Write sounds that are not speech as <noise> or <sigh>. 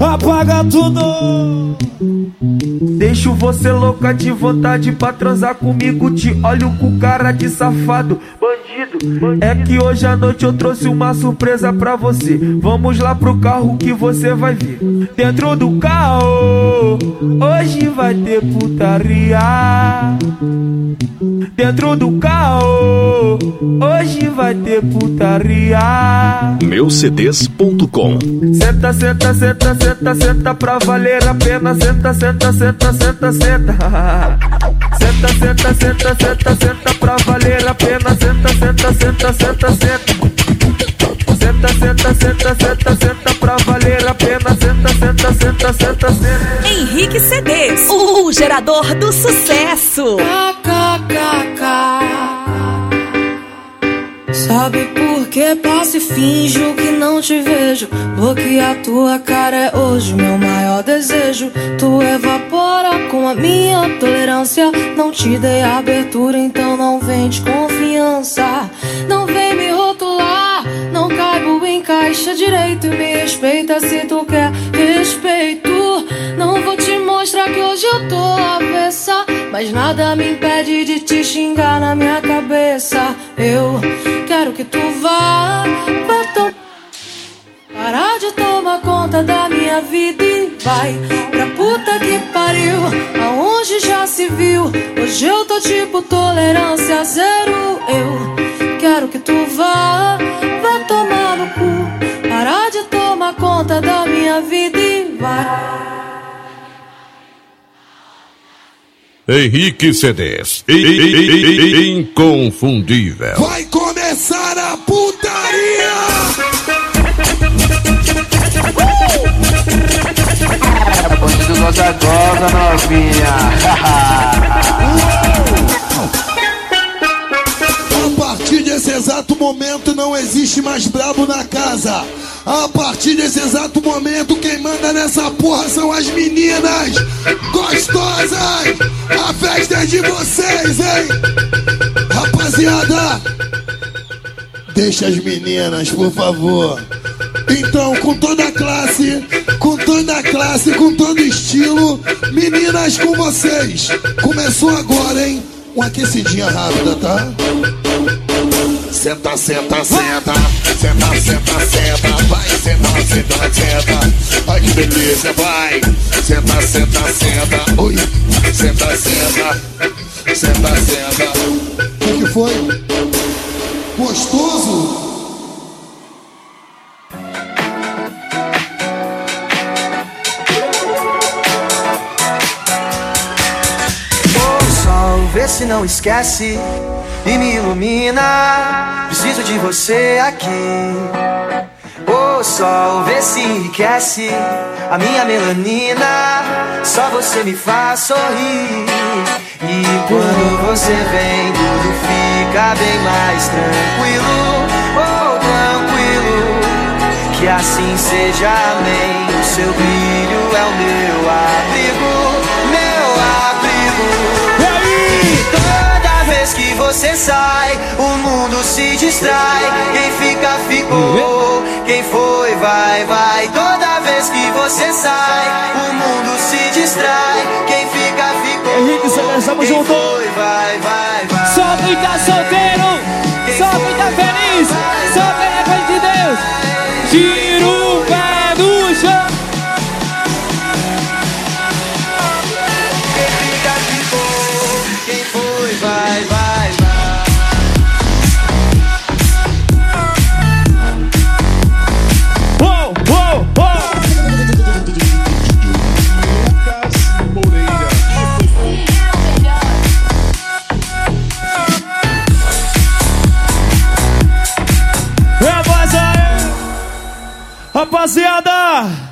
Apaga tudo! Deixo você louca de vontade pra transar comigo. Te olho com cara de safado, bandido. É que hoje à noite eu trouxe uma surpresa pra você. Vamos lá pro carro que você vai ver. Dentro do carro, hoje vai ter putaria. Dentro do carro, hoje vai ter putaria. Meucds.com Senta, senta, senta, senta, senta pra valer a pena. Senta, senta, senta, senta, senta. <laughs> Senta, senta, senta, senta, senta pra valer a pena. Senta, senta, senta, senta, senta. Senta, senta, senta, senta, senta pra valer a pena. Senta, senta, senta, senta, senta. Henrique CDs, o gerador do sucesso. Sabe por que passo e finjo que não te vejo? Porque a tua cara é hoje meu maior desejo. Tu evapora com a minha tolerância. Não te dei abertura, então não vem de confiança. Não vem me rotular, não caibo em caixa direito. Me respeita se tu quer respeito. Não vou te mostrar que hoje eu tô. Mas nada me impede de te xingar na minha cabeça. Eu quero que tu vá, vá to... Parar de tomar conta da minha vida e vai pra puta que pariu. Aonde já se viu? Hoje eu tô tipo tolerância zero. Eu quero que tu vá, vá tomar no cu. Parar de tomar conta da minha vida Henrique CDs. Inconfundível. Vai começar a putaria! Bandido goza goza novinha. A partir desse exato momento não existe mais brabo na casa. A partir desse exato momento quem manda nessa porra são as meninas gostosas. A festa é de vocês, hein? Rapaziada, deixa as meninas, por favor. Então, com toda a classe, com toda a classe, com todo estilo, meninas com vocês. Começou agora, hein? Uma aquecidinha rápida, tá? Senta, senta, senta, senta, senta, senta, vai, senta, senta, senta, ai que delícia, vai, senta, senta, senta, oi, senta, senta, senta, senta. O que, foi? Gostoso? Vê se não esquece e me ilumina. Preciso de você aqui. Ô sol, vê se enriquece a minha melanina. Só você me faz sorrir. E quando você vem, tudo fica bem mais tranquilo. Oh, tranquilo. Que assim seja, amém. O seu brilho é o meu você sai, o mundo se distrai. Quem fica, ficou. Quem foi, vai, vai. Toda vez que você sai, o mundo se distrai. Quem fica, ficou. Henrique, Celeste, tamo Quem junto. foi, vai, vai, vai. Só tá solteiro, só quem tá feliz, só quem é coisa de Deus. Rapaziada,